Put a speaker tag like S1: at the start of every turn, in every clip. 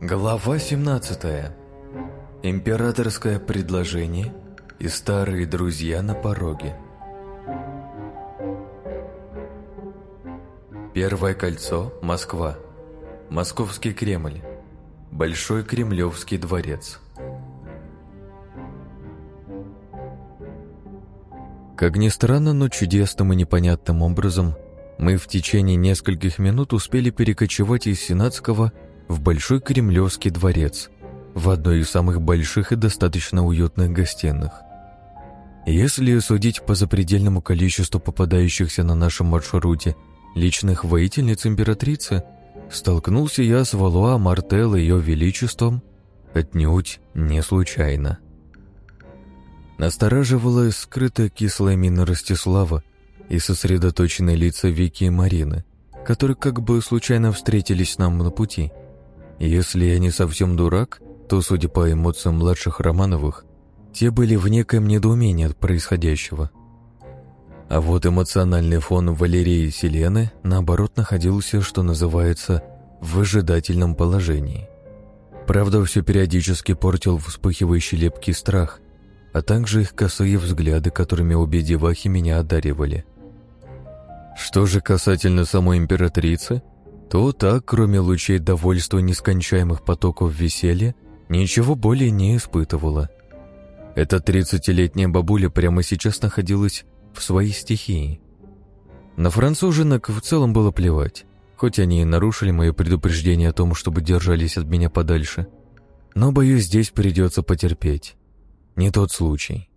S1: Глава 17. Императорское предложение и старые друзья на пороге. Первое кольцо, Москва. Московский Кремль. Большой Кремлевский дворец. Как ни странно, но чудесным и непонятным образом мы в течение нескольких минут успели перекочевать из Сенатского в Большой Кремлевский дворец, в одной из самых больших и достаточно уютных гостиных. Если судить по запредельному количеству попадающихся на нашем маршруте личных воительниц императрицы, столкнулся я с Валуа Мартел и ее величеством отнюдь не случайно. Настораживала скрытая кислая мина Ростислава и сосредоточенные лица Вики и Марины, которые как бы случайно встретились нам на пути – если я не совсем дурак, то, судя по эмоциям младших Романовых, те были в некоем недоумении от происходящего. А вот эмоциональный фон Валерии и Селены, наоборот, находился, что называется, в выжидательном положении. Правда, все периодически портил вспыхивающий лепкий страх, а также их косые взгляды, которыми обе девахи меня одаривали. Что же касательно самой императрицы, то так, кроме лучей довольства нескончаемых потоков веселья, ничего более не испытывала. Эта тридцатилетняя бабуля прямо сейчас находилась в своей стихии. На француженок в целом было плевать, хоть они и нарушили мое предупреждение о том, чтобы держались от меня подальше. Но, боюсь, здесь придется потерпеть. Не тот случай.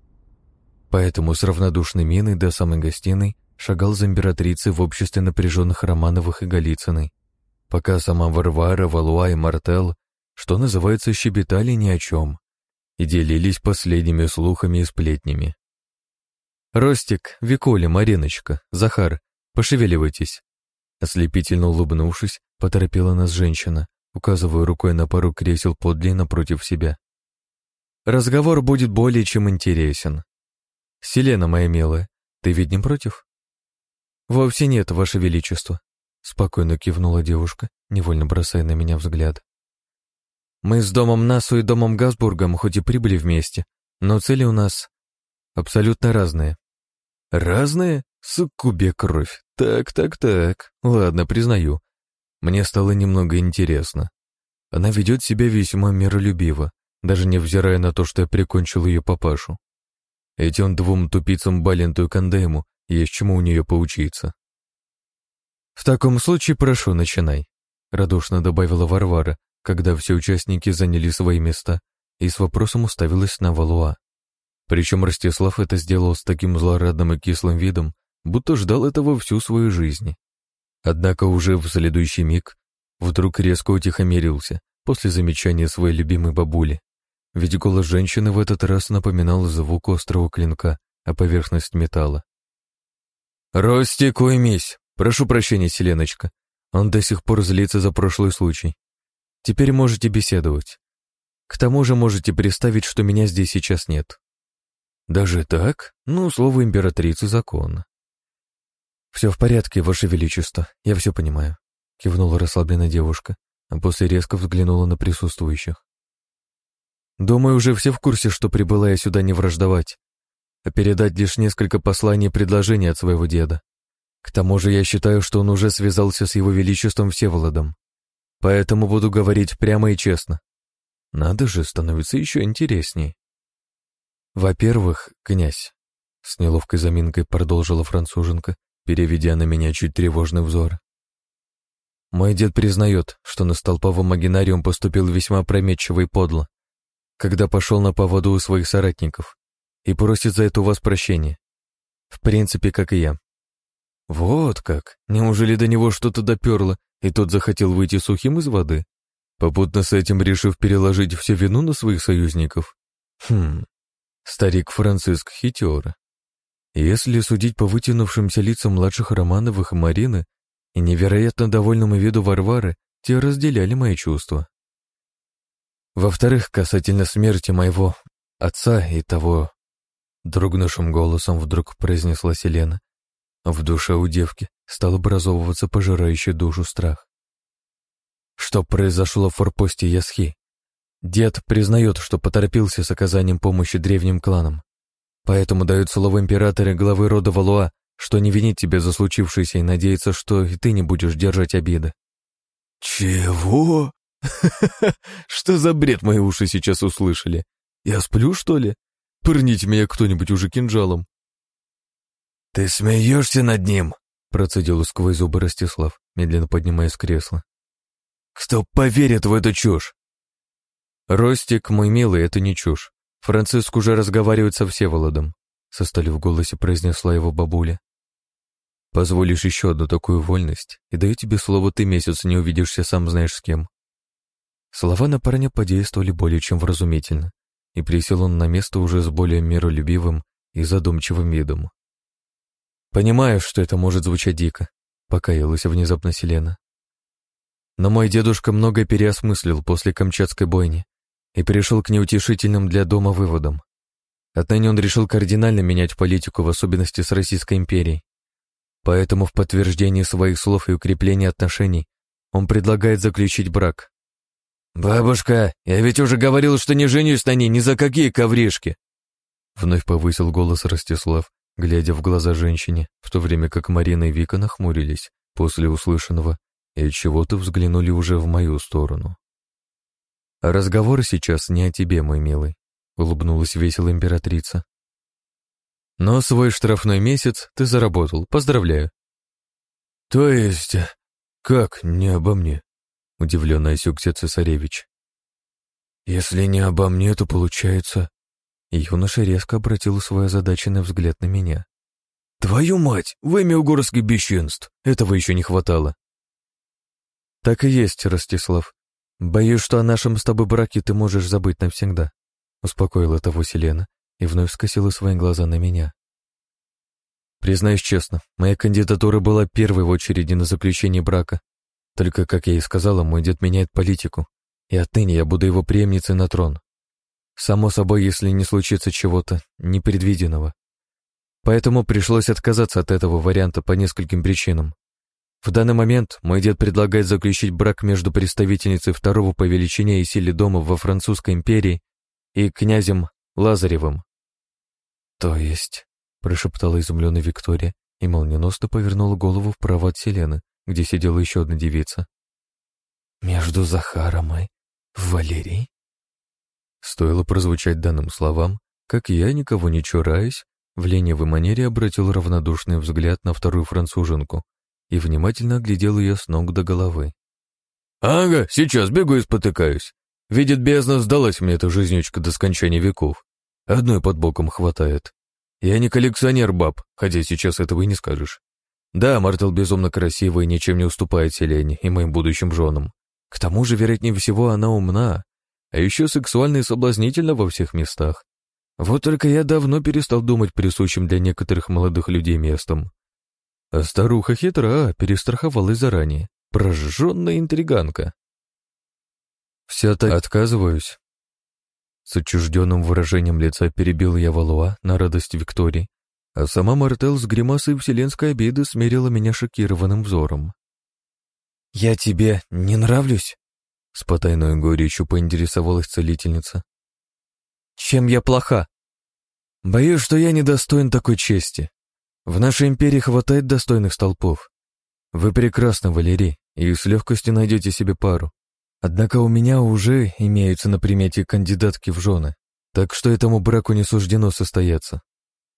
S1: Поэтому с равнодушной миной до самой гостиной шагал за императрицей в обществе напряженных Романовых и Голицыной, пока сама Варвара, Валуа и Мартел, что называется, щебетали ни о чем и делились последними слухами и сплетнями. «Ростик, Викуля, Мариночка, Захар, пошевеливайтесь!» Ослепительно улыбнувшись, поторопила нас женщина, указывая рукой на пару кресел подле напротив себя. «Разговор будет более чем интересен. Селена, моя милая, ты ведь не против?» «Вовсе нет, Ваше Величество», Спокойно кивнула девушка, невольно бросая на меня взгляд. Мы с домом Насу и домом Газбургом хоть и прибыли вместе, но цели у нас абсолютно разные. Разные? Суккубе кровь. Так, так, так. Ладно, признаю. Мне стало немного интересно. Она ведет себя весьма миролюбиво, даже невзирая на то, что я прикончил ее папашу. Этим двум тупицам Баленту и Кандему есть чему у нее поучиться. «В таком случае прошу, начинай», — радушно добавила Варвара, когда все участники заняли свои места и с вопросом уставилась на Валуа. Причем Ростислав это сделал с таким злорадным и кислым видом, будто ждал этого всю свою жизнь. Однако уже в следующий миг вдруг резко утихомирился после замечания своей любимой бабули, ведь голос женщины в этот раз напоминал звук острого клинка, а поверхность металла. «Ростик, уймись! Прошу прощения, Селеночка. Он до сих пор злится за прошлый случай. Теперь можете беседовать. К тому же можете представить, что меня здесь сейчас нет. Даже так? Ну, слово императрицы закон. Все в порядке, Ваше Величество, я все понимаю. Кивнула расслабленная девушка, а после резко взглянула на присутствующих. Думаю, уже все в курсе, что прибыла я сюда не враждовать, а передать лишь несколько посланий и предложений от своего деда. К тому же я считаю, что он уже связался с его величеством Всеволодом. Поэтому буду говорить прямо и честно. Надо же, становится еще интереснее. Во-первых, князь, с неловкой заминкой продолжила француженка, переведя на меня чуть тревожный взор. Мой дед признает, что на столповом магинариум поступил весьма опрометчиво и подло, когда пошел на поводу у своих соратников, и просит за это у вас прощения. В принципе, как и я. Вот как? Неужели до него что-то доперло, и тот захотел выйти сухим из воды? Попутно с этим решив переложить всю вину на своих союзников? Хм, старик Франциск хитер. Если судить по вытянувшимся лицам младших Романовых и Марины и невероятно довольному виду Варвары, те разделяли мои чувства. Во-вторых, касательно смерти моего отца и того... Дрогнувшим голосом вдруг произнесла Селена, в душе у девки стал образовываться пожирающий душу страх. Что произошло в форпосте Ясхи? Дед признает, что поторопился с оказанием помощи древним кланам. Поэтому дает слово императора главы рода Валуа, что не винит тебя за случившееся и надеется, что и ты не будешь держать обиды.
S2: «Чего? Что за бред мои уши сейчас услышали? Я сплю, что ли? Пырните меня кто-нибудь уже кинжалом». «Ты смеешься над ним?» процедил сквозь зубы Ростислав, медленно поднимаясь с кресла. «Кто поверит в эту чушь?»
S1: «Ростик, мой милый, это не чушь. Франциск уже разговаривает со Всеволодом», — со стали в голосе произнесла его бабуля. Позволишь еще одну такую вольность, и даю тебе слово, ты месяц не увидишься сам знаешь с кем. Слова на парня подействовали более чем вразумительно, и присел он на место уже с более миролюбивым и задумчивым видом. Понимаю, что это может звучать дико, покаялась внезапно Селена. Но мой дедушка многое переосмыслил после Камчатской бойни и перешел к неутешительным для дома выводам. Отныне он решил кардинально менять политику, в особенности с Российской империей, Поэтому в подтверждении своих слов и укрепления отношений он предлагает заключить брак.
S2: «Бабушка, я ведь уже говорил, что не женюсь на ней ни за какие ковришки!»
S1: Вновь повысил голос Ростислав, глядя в глаза женщине, в то время как Марина и Вика нахмурились после услышанного и чего-то взглянули уже в мою сторону. «А разговор сейчас не о тебе, мой милый», — улыбнулась весело императрица. Но свой штрафной месяц ты заработал. Поздравляю.
S2: То есть, как не обо мне?
S1: Удивленно осекся цесаревич.
S2: Если не обо мне, то получается...
S1: Юноша резко обратил свой озадаченный взгляд на меня.
S2: «Твою мать! В имя бесчинств! Этого еще не хватало!»
S1: «Так и есть, Ростислав. Боюсь, что о нашем с тобой браке ты можешь забыть навсегда», — успокоила того Селена, и вновь скосила свои глаза на меня. Признаюсь честно, моя кандидатура была первой в очереди на заключение брака. Только, как я и сказала, мой дед меняет политику, и отныне я буду его преемницей на трон. Само собой, если не случится чего-то непредвиденного. Поэтому пришлось отказаться от этого варианта по нескольким причинам. В данный момент мой дед предлагает заключить брак между представительницей второго по величине и силе дома во Французской империи и князем Лазаревым. «То есть?» — прошептала изумленная Виктория и молниеносно повернула голову вправо от Селены, где сидела еще одна девица.
S2: «Между Захаром и Валерией?»
S1: Стоило прозвучать данным словам, как я, никого не чураясь, в ленивой манере обратил равнодушный взгляд на вторую француженку и внимательно оглядел ее с ног до головы.
S2: «Ага, сейчас бегу и спотыкаюсь. Видит бездна, сдалась мне эта жизнючка до скончания веков. Одной под боком хватает. Я не коллекционер баб, хотя сейчас этого и не скажешь. Да, Мартел безумно красивая и ничем не уступает Селене и моим будущим женам. К тому же, вероятнее всего, она умна, а еще сексуальна и соблазнительна во всех местах. Вот только я давно перестал думать присущим для некоторых молодых людей местом. А старуха хитра, перестраховалась заранее. Прожженная интриганка. Все так отказываюсь, с отчужденным выражением лица перебил я Валуа на радость Виктории, а сама Мартел с гримасой вселенской обиды смерила меня шокированным взором. «Я тебе не нравлюсь?»
S1: — с потайной горечью поинтересовалась целительница.
S2: «Чем я плоха?» «Боюсь, что я недостоин такой чести. В нашей империи хватает достойных столпов. Вы прекрасны, Валерий, и с легкостью найдете себе пару. Однако у меня уже имеются на примете кандидатки в жены, так что этому браку не суждено состояться.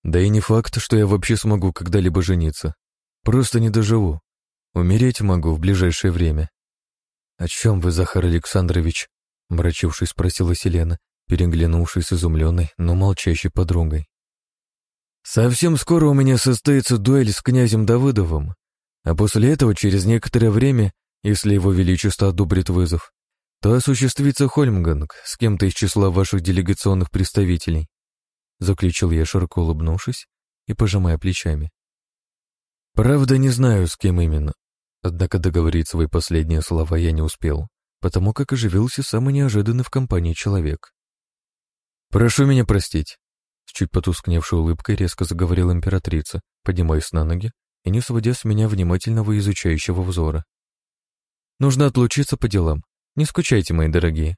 S2: Да и не факт, что я вообще смогу когда-либо жениться. Просто не доживу. Умереть могу в ближайшее время. «О чем вы, Захар Александрович?» — мрачившись, спросила Селена, переглянувшись с изумленной, но молчащей подругой. «Совсем скоро у меня состоится дуэль с князем Давыдовым, а после этого, через некоторое время, если его величество одобрит вызов, то осуществится Хольмганг с кем-то из числа ваших делегационных представителей», заключил я, широко улыбнувшись и пожимая плечами. «Правда, не знаю, с кем именно, однако договорить свои последние слова я не успел, потому как оживился самый неожиданный в компании человек. «Прошу меня простить», — с чуть потускневшей улыбкой резко заговорила императрица, поднимаясь на ноги
S1: и не сводя с меня внимательного изучающего взора. «Нужно отлучиться по делам. Не скучайте, мои дорогие».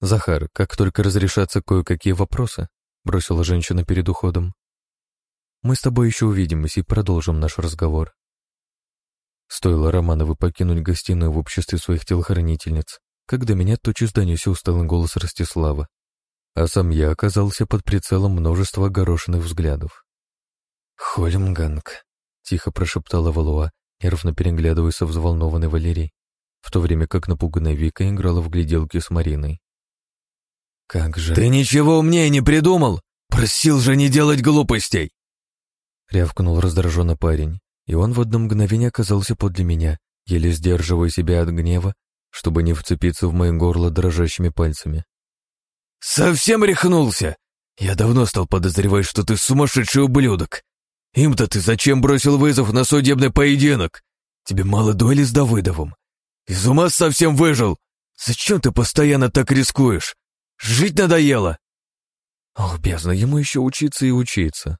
S1: «Захар, как только разрешатся кое-какие вопросы», — бросила женщина перед уходом. «Мы с тобой еще увидимся и продолжим наш разговор». Стоило Романову покинуть гостиную в обществе своих телохранительниц, когда меня тотчас донесся усталый голос Ростислава, а сам я оказался под прицелом множества огорошенных взглядов. «Хольмганг», — тихо прошептала Валуа, нервно переглядываясь со взволнованной Валерией, в то время как напуганная Вика играла в гляделки с Мариной.
S2: «Как же...» «Ты ничего умнее не придумал? Просил же не делать глупостей!»
S1: Рявкнул раздраженно парень, и он в одно мгновение оказался подле меня, еле сдерживая себя от гнева, чтобы не вцепиться в мое горло дрожащими пальцами.
S2: «Совсем рехнулся! Я давно стал подозревать, что ты сумасшедший ублюдок. Им-то ты зачем бросил вызов на судебный поединок? Тебе мало дуэли с Давыдовым. Из ума совсем выжил. Зачем ты постоянно так рискуешь? Жить надоело!»
S1: Ох, бездна, ему еще учиться и учиться.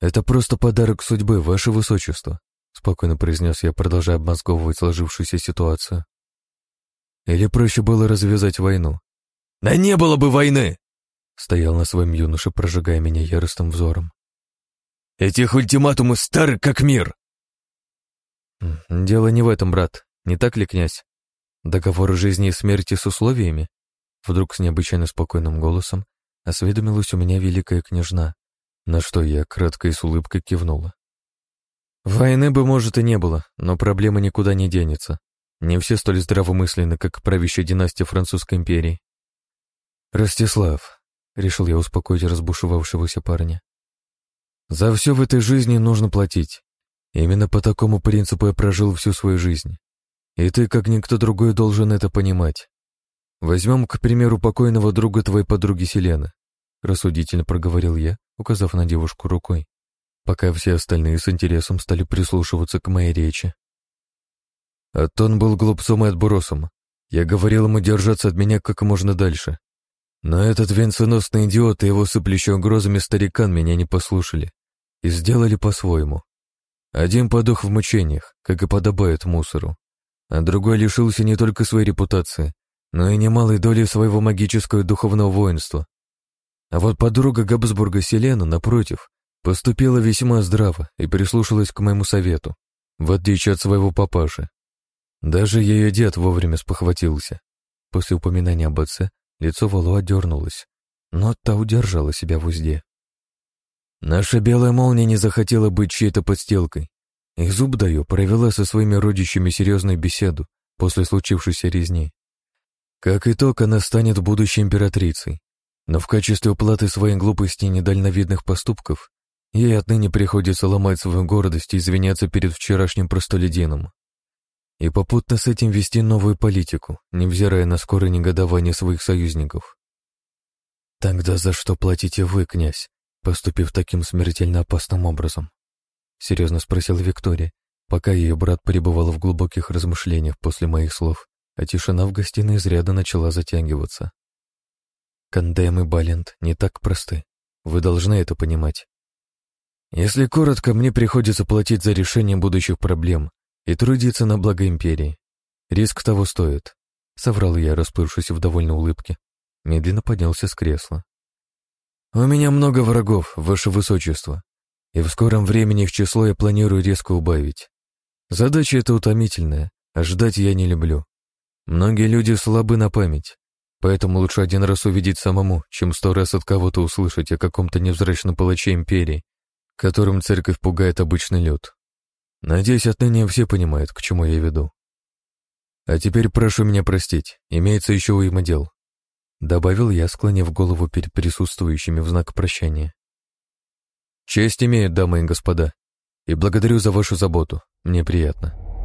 S1: «Это просто подарок судьбы, ваше высочество», — спокойно произнес я, продолжая обмозговывать сложившуюся ситуацию. «Или проще было развязать войну?»
S2: «Да не было бы войны!»
S1: Стоял на своем юноше, прожигая меня яростным взором.
S2: «Этих ультиматумы стары как мир!»
S1: «Дело не в этом, брат, не так ли, князь? Договор жизни и смерти с условиями?» Вдруг с необычайно спокойным голосом осведомилась у меня великая княжна, на что я кратко и с улыбкой кивнула. Войны бы, может, и не было, но проблема никуда не денется. Не все столь здравомысленны, как правящая династия Французской империи. «Ростислав», — решил я успокоить разбушевавшегося парня, «за все в этой жизни нужно платить. Именно по такому принципу я прожил всю свою жизнь. И ты, как никто другой, должен это понимать. Возьмем, к примеру, покойного друга твоей подруги Селены», — рассудительно проговорил я, указав на девушку рукой, пока все остальные с интересом стали прислушиваться к моей речи. А Тон был глупцом и отбросом. Я говорил ему держаться от меня как можно дальше. Но этот венценосный идиот и его сыплющий угрозами старикан меня не послушали и сделали по-своему. Один подох в мучениях, как и подобает мусору, а другой лишился не только своей репутации, но и немалой доли своего магического духовного воинства. А вот подруга Габсбурга Селена, напротив, поступила весьма здраво и прислушалась к моему совету, в отличие от своего папаши. Даже ее дед вовремя спохватился. После упоминания об отце лицо Валуа дернулось, но та удержала себя в узде. Наша белая молния не захотела быть чьей-то подстилкой, и зуб даю провела со своими родичами серьезную беседу после случившейся резни. Как итог, она станет будущей императрицей, но в качестве уплаты своей глупости и недальновидных поступков ей отныне приходится ломать свою гордость и извиняться перед вчерашним простолюдином. И попутно с этим вести новую политику, невзирая на скорое негодование своих союзников. «Тогда за что платите вы, князь, поступив таким смертельно опасным образом?» — серьезно спросила Виктория, пока ее брат пребывал в глубоких размышлениях после моих слов, а тишина в гостиной изрядно начала затягиваться. Кандем и Балент не так просты. Вы должны это понимать. Если коротко, мне приходится платить за решение будущих проблем и трудиться на благо империи. Риск того стоит. Соврал я, расплывшись в довольной улыбке. Медленно поднялся с кресла. У меня много врагов, ваше высочество, и в скором времени их число я планирую резко убавить. Задача эта утомительная, а ждать я не люблю. Многие люди слабы на память, Поэтому лучше один раз увидеть самому, чем сто раз от кого-то услышать о каком-то невзрачном палаче империи, которым церковь пугает обычный люд. Надеюсь, отныне все понимают, к чему я веду. А теперь прошу меня простить, имеется еще уйма дел. Добавил я, склонив голову перед присутствующими в знак прощания. Честь имею, дамы и господа, и благодарю за вашу заботу, мне приятно.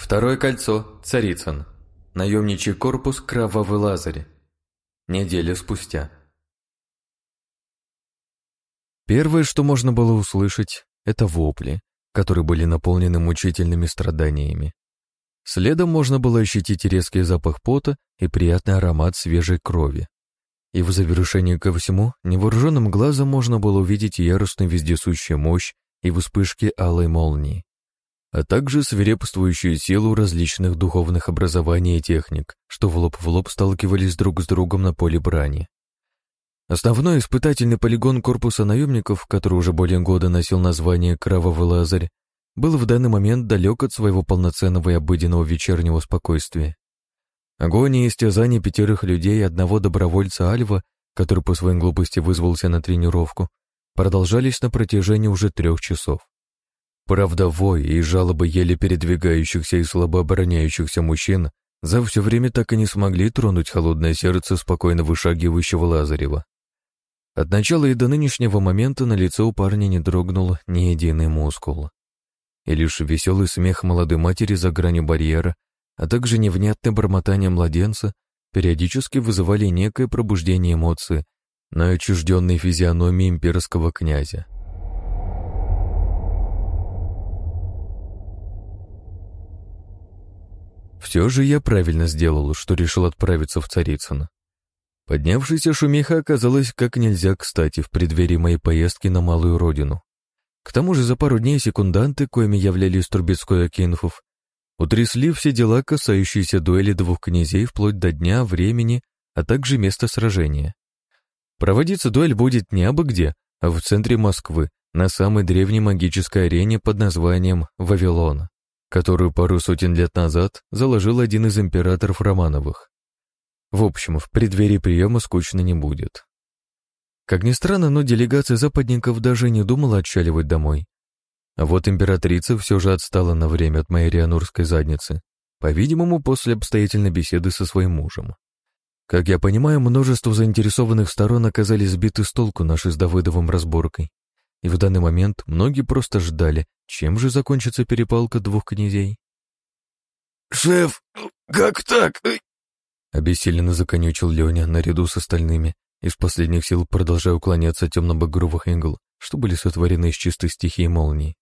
S1: Второе кольцо. Царицын. Наемничий корпус Кровавый Лазарь. Неделя спустя. Первое, что можно было услышать, это вопли, которые были наполнены мучительными страданиями. Следом можно было ощутить резкий запах пота и приятный аромат свежей крови. и в завершении ко всему невооруженным глазом можно было увидеть яростную вездесущую мощь и вспышки алой молнии, а также свирепствующую силу различных духовных образований и техник, что в лоб в лоб сталкивались друг с другом на поле брани. Основной испытательный полигон корпуса наемников, который уже более года носил название «Кровавый Лазарь», был в данный момент далек от своего полноценного и обыденного вечернего спокойствия. Агония и истязание пятерых людей и одного добровольца Альва, который по своей глупости вызвался на тренировку, продолжались на протяжении уже трех часов. Правда, вой и жалобы еле передвигающихся и слабо обороняющихся мужчин за все время так и не смогли тронуть холодное сердце спокойно вышагивающего Лазарева. От начала и до нынешнего момента на лице у парня не дрогнул ни единый мускул. И лишь веселый смех молодой матери за гранью барьера, а также невнятное бормотание младенца периодически вызывали некое пробуждение эмоций на отчужденной физиономии имперского князя. Все же я правильно сделал, что решил отправиться в Царицыно. Поднявшаяся шумиха оказалась как нельзя кстати в преддверии моей поездки на малую родину. К тому же за пару дней секунданты, коими являлись Трубецкой Акинфов, утрясли все дела, касающиеся дуэли двух князей вплоть до дня, времени, а также места сражения. Проводиться дуэль будет не абы где, а в центре Москвы, на самой древней магической арене под названием Вавилон, которую пару сотен лет назад заложил один из императоров Романовых. В общем, в преддверии приема скучно не будет. Как ни странно, но делегация западников даже не думала отчаливать домой. А вот императрица все же отстала на время от моей рианурской задницы, по-видимому, после обстоятельной беседы со своим мужем. Как я понимаю, множество заинтересованных сторон оказались сбиты с толку нашей с Давыдовым разборкой, и в данный момент многие просто ждали, чем же закончится перепалка двух князей.
S3: «Шеф, как так?
S1: Обессиленно законючил Леня наряду с остальными, из последних сил продолжая уклоняться от темно-багровых игл, что были сотворены из чистой стихии молнии.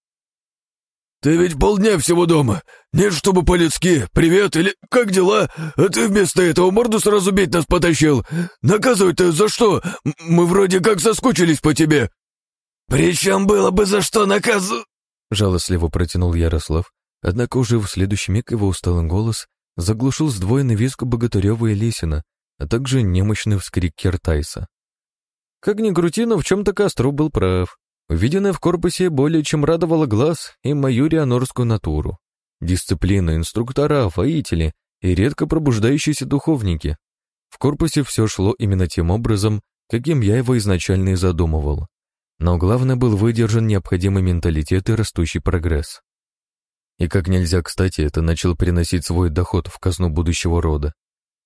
S3: «Ты ведь полдня всего дома. Нет, чтобы по-людски. Привет или как дела? А ты вместо этого морду сразу бить нас потащил. Наказывать-то за что? Мы вроде как соскучились по тебе». «Причем было бы за что наказу...»
S1: Жалостливо протянул Ярослав, однако уже в следующий миг его усталый голос заглушил сдвоенный визг Богатырева и Лисина, а также немощный вскрик Кертайса. Как ни крути, но в чем-то Костров был прав. Увиденное в корпусе более чем радовало глаз и мою рианорскую натуру. Дисциплина, инструктора, воители и редко пробуждающиеся духовники. В корпусе все шло именно тем образом, каким я его изначально и задумывал. Но главное был выдержан необходимый менталитет и растущий прогресс. И как нельзя кстати, это начало приносить свой доход в казну будущего рода.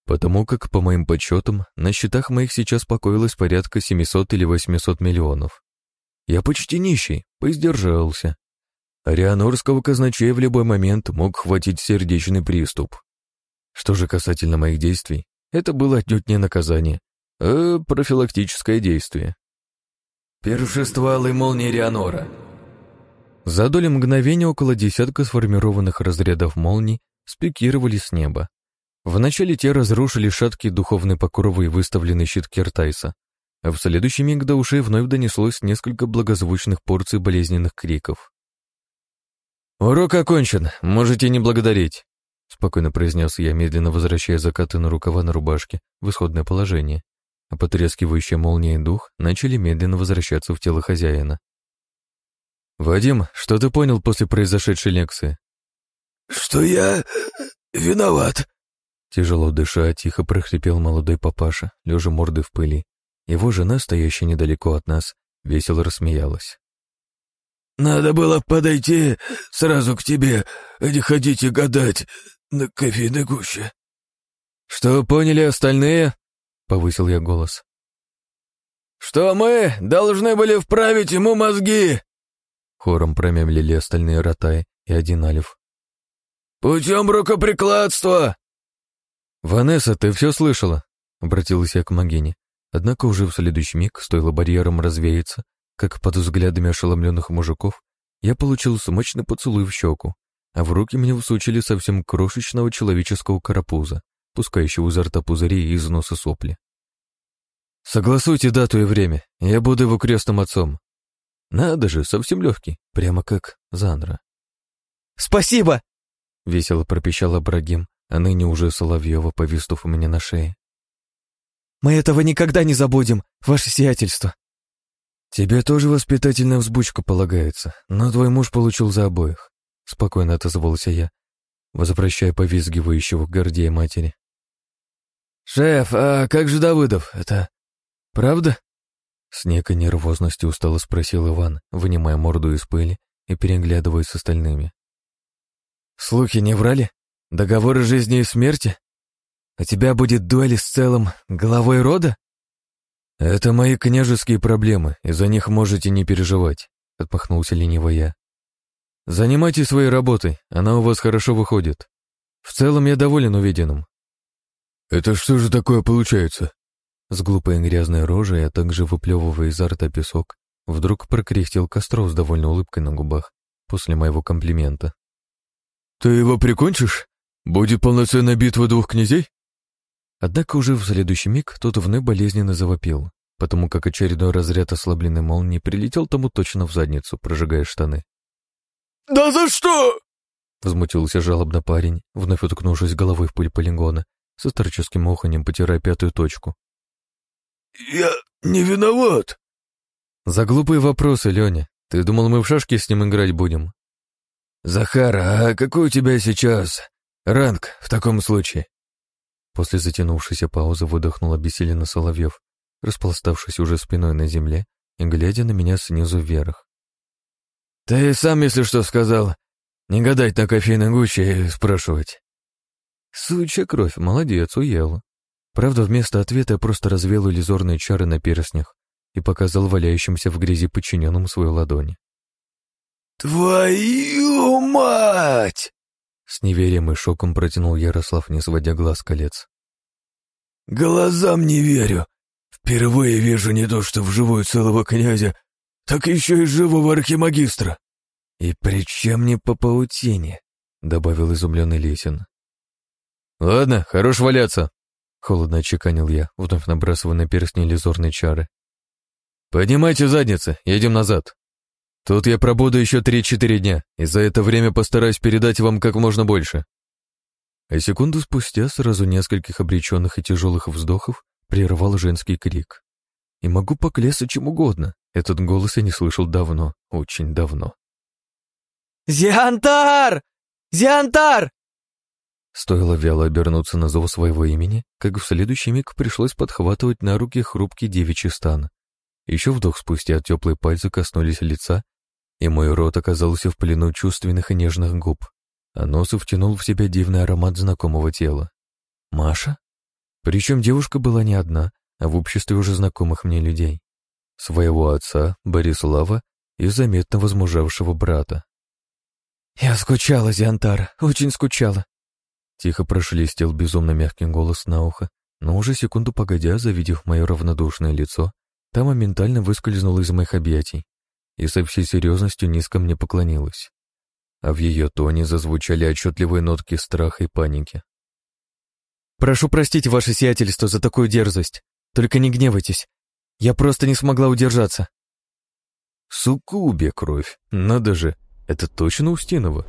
S1: Потому как, по моим подсчетам, на счетах моих сейчас покоилось порядка 700 или 800 миллионов. Я почти нищий, поиздержался. Арианорского казначея в любой момент мог хватить сердечный приступ. Что же касательно моих действий, это было отнюдь не наказание, а профилактическое действие.
S2: Пиршество алой молнии Рианора.
S1: За доли мгновения около десятка сформированных разрядов молний спикировали с неба. Вначале те разрушили шаткие духовные покровы и выставленный щит Кертайса, а в следующий миг до ушей вновь донеслось несколько благозвучных порций болезненных криков. «Урок окончен, можете не благодарить», — спокойно произнес я, медленно возвращая закаты на рукава на рубашке в исходное положение, а потрескивающая молния и дух начали медленно возвращаться в тело хозяина. «Вадим, что ты понял после произошедшей лекции?»
S3: «Что я виноват».
S1: Тяжело дыша, тихо прохрипел молодой папаша, лежа мордой в пыли. Его жена, стоящая недалеко от нас, весело рассмеялась.
S3: «Надо было подойти сразу к тебе, а не ходить и гадать на кофейной гуще».
S1: «Что поняли остальные?» — повысил я голос.
S3: «Что мы должны были вправить ему мозги!»
S1: Хором промямлили остальные Ротай и один Алиф.
S3: «Путем рукоприкладства!»
S1: «Ванесса, ты все слышала?» — обратилась я к Магине. Однако уже в следующий миг, стоило барьером развеяться, как под взглядами ошеломленных мужиков, я получил смачный поцелуй в щеку, а в руки мне всучили совсем крошечного человеческого карапуза, пускающего изо рта пузыри и из носа сопли. Согласуйте дату и время, я буду его крестным отцом. Надо же, совсем легкий, прямо как Занра.
S2: «Спасибо!»
S1: — весело пропищал Абрагим, а ныне уже Соловьева, повиснув у меня на шее.
S2: «Мы этого никогда не забудем, ваше сиятельство!»
S1: «Тебе тоже воспитательная взбучка полагается, но твой муж получил за обоих», — спокойно отозвался я, возвращая повизгивающего Гордея матери. «Шеф, а как же Давыдов? Это правда?» С некой нервозностью устало спросил Иван, вынимая морду из пыли и переглядываясь с остальными. «Слухи не врали? Договоры жизни и смерти? У тебя будет дуэль с целым главой рода?» «Это мои княжеские проблемы, и за них можете не переживать», — отмахнулся лениво я. «Занимайтесь своей работой, она у вас хорошо выходит. В целом я доволен увиденным».
S3: «Это что же такое получается?»
S1: С глупой грязной рожей, а также выплевывая изо рта песок, вдруг прокряхтел Костров с довольной улыбкой на губах после моего комплимента.
S3: «Ты его прикончишь? Будет полноценная битва двух князей?»
S1: Однако уже в следующий миг тот вновь болезненно завопил, потому как очередной разряд ослабленной молнии прилетел тому точно в задницу, прожигая штаны.
S3: «Да за что?»
S1: Возмутился жалобно парень, вновь уткнувшись головой в пыль полигона, со старческим оханем потирая пятую точку.
S3: «Я не виноват!»
S1: «За глупые вопросы, Леня. Ты думал, мы в шашки с ним играть будем?»
S3: «Захар, а какой у тебя сейчас ранг в таком случае?»
S1: После затянувшейся паузы выдохнул обессиленно Соловьев, распластавшись уже спиной на земле и глядя на меня снизу вверх.
S3: «Ты сам, если что, сказал, не гадать на кофейной гуще и спрашивать».
S1: Сучья кровь, молодец, уела. Правда, вместо ответа я просто развел иллюзорные чары на перстнях и показал валяющимся в грязи подчиненным свою ладонь.
S3: «Твою мать!»
S1: С неверием и шоком протянул Ярослав, не сводя глаз колец.
S3: «Глазам не верю. Впервые вижу не то что вживую целого князя, так еще и живого архимагистра».
S1: «И при чем не по паутине?» — добавил изумленный Лесин. «Ладно, хорош валяться», — холодно отчеканил я, вновь набрасывая на перстни иллюзорные чары. «Поднимайте задницы, едем назад». Тут я пробуду еще три-четыре дня, и за это время постараюсь передать вам как можно больше. А секунду спустя сразу нескольких обреченных и тяжелых вздохов прервал женский крик. И могу поклясться чем угодно, этот голос я не слышал давно, очень давно.
S2: «Зиантар! Зиантар!»
S1: Стоило вяло обернуться на зов своего имени, как в следующий миг пришлось подхватывать на руки хрупкий девичий стан. Еще вдох спустя теплые пальцы коснулись лица, и мой рот оказался в плену чувственных и нежных губ, а нос втянул в себя дивный аромат знакомого тела. Маша? Причем девушка была не одна, а в обществе уже знакомых мне людей. Своего отца, Борислава и заметно возмужавшего брата.
S2: «Я скучала, Зиантар, очень скучала»,
S1: Тихо прошелестел безумно мягкий голос на ухо, но уже секунду погодя, завидев мое равнодушное лицо, та моментально выскользнула из моих объятий и со всей серьезностью низко мне поклонилась. А в ее тоне зазвучали отчетливые нотки страха и паники.
S2: «Прошу простить ваше сиятельство за такую дерзость. Только не гневайтесь. Я просто не смогла удержаться».
S1: Суккубе кровь. Надо же, это точно Устинова.